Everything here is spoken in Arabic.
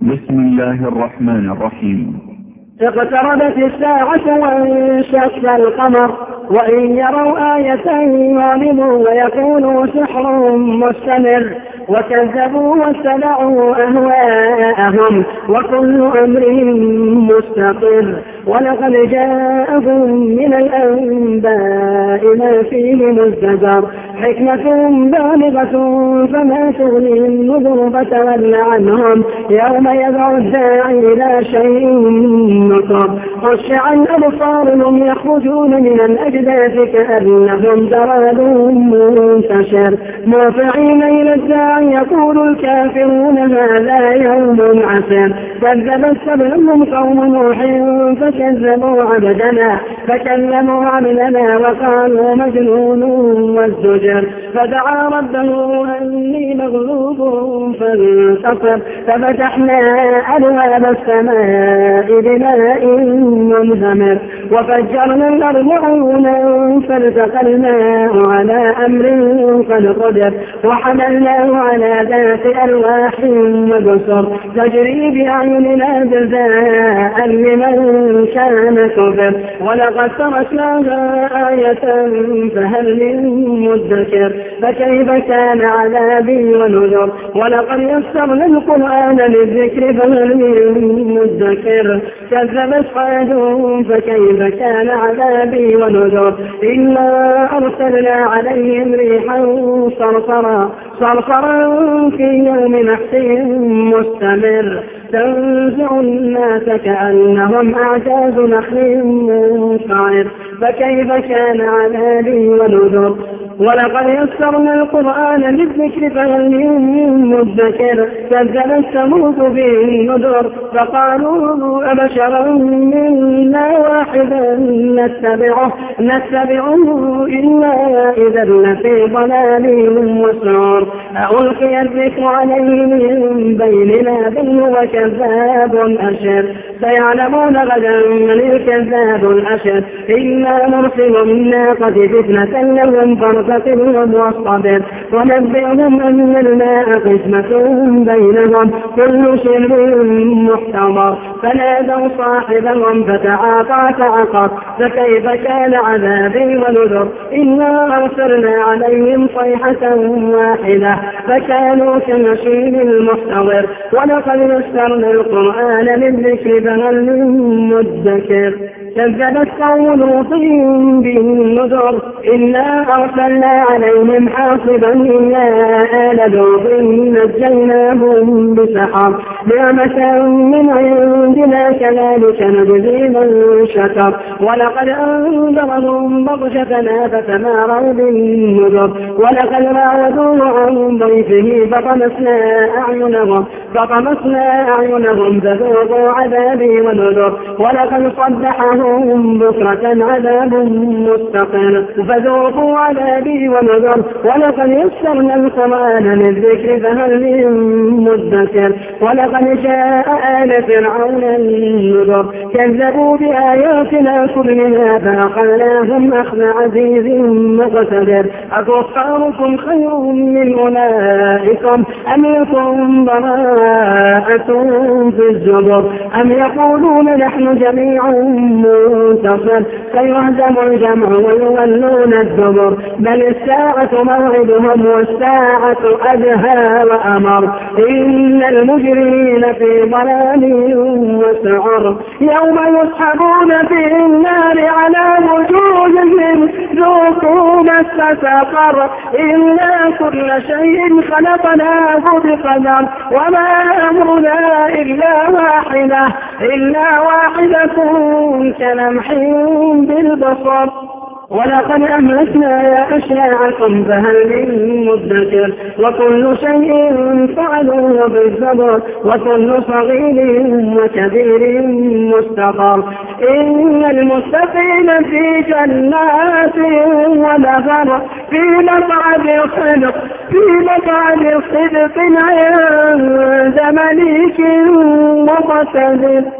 بسم الله الرحمن الرحيم. اقتربت الساعة وانشق القمر وإن يروا آية يعرضوا ويقولوا سحر مستمر. وكذبوا واتبعوا أهواءهم وكل أمر مستقر. ولقد جاءهم من الأنباء ما فيه مزدجر. حكمة بالغة فما تغني النذر فتول عنهم. يوم يدعو الداعي إلى شيء نصر خشع الأبصار يخرجون من الأجداث كأنهم جراد منتشر. مرفعين إلى الداعي يقول الكافرون هذا يوم عسر كذبت سبلهم قوم نوح فكذبوا عبدنا فكلموا عبدنا وقالوا مجنون وازدجر فدعا ربه أني مغلوب فانتصر. ففتحنا أبواب السماء بماء منهمر. وفجرنا الأرض عيونا فالتقى الماء على أمر قد قدر وحملناه على ذات ألواح وبصر تجري بأعيننا جزاء لمن كان كفر. ولقد تركناها آية فهل من مدكر؟ فكيف كان عذابي ونذر؟ ولقد يسرنا القرآن للذكر فهل من مدكر؟ كذبت قاد فكيف كان عذابي ونذر؟ إنا أرسلنا عليهم ريحا صرصرا صرصرا في يوم نحس مستمر. تنزع الناس كأنهم أعجاز نخل منقعر فكيف كان عذابي ونذر؟ ولقد يسرنا القرآن للذكر فهل من مدكر؟ كذب الثمود بالنذر فقالوا أبشرا منا واحدا نتبعه نتبعه إلا إذا لفي ضلال وسعر. ألقي الذكر عليه من بيننا بل هو كذاب أشر سيعلمون غدا من الكذاب الأشر إنا نرسل الناقة فتنة لهم فارتقبهم واصطبر ونبئهم أن الماء قسمة بينهم. كل شرب محتضر. فنادوا صاحبهم فتعاطى فعقر. فكيف كان عذابي ونذر؟ إنا أرسلنا عليهم صيحة واحدة. فكانوا كنشيد المحتضر ولقد يسرنا القرآن للذكر فهل من مدكر كذبت قوم لوط بالنذر. إنا أرسلنا عليهم حاصبا إلا آل لوط نجيناهم بسحر. نعمة من عندنا كذلك نجزي من شكر. ولقد أنذرهم بطشتنا فتماروا بالنذر. ولقد راودوه عن ضيفه فطمسنا أعينهم. فطمسنا أعينهم فذوقوا عذابي ونذر. ولقد صدحهم بكرة عذاب مستقر. فذوقوا عذابي ونذر. ولقد يسرنا القرآن للذكر فهل من مدكر. ولقد جاء آل فرعون النذر. كذبوا بآياتنا كلها فأخذناهم أخذ عزيز مقتدر. أكفاركم خير من أولئكم أم لكم السماء في الزبر أم يقولون نحن جميع منتصر؟ سيهزم الجمع ويولون الدبر بل الساعة موعدهم والساعة أدهى وأمر. إن المجرمين في ضلال وسعر. يوم يسحبون في النار على وجوههم ذوقوا مس سقر. إنا كل شيء خلقناه بقدر وما أمرنا إلا واحدة إلا واحدة كلمح بالبصر. ولقد أهلكنا أشياعكم فهل من مدكر وكل شيء فعلوه بالزبر وكل صغير وكبير مستقر. إن المستقيم في جنات ونهر في مقعد صدق في مقعد صدق عند مليك مقتدر.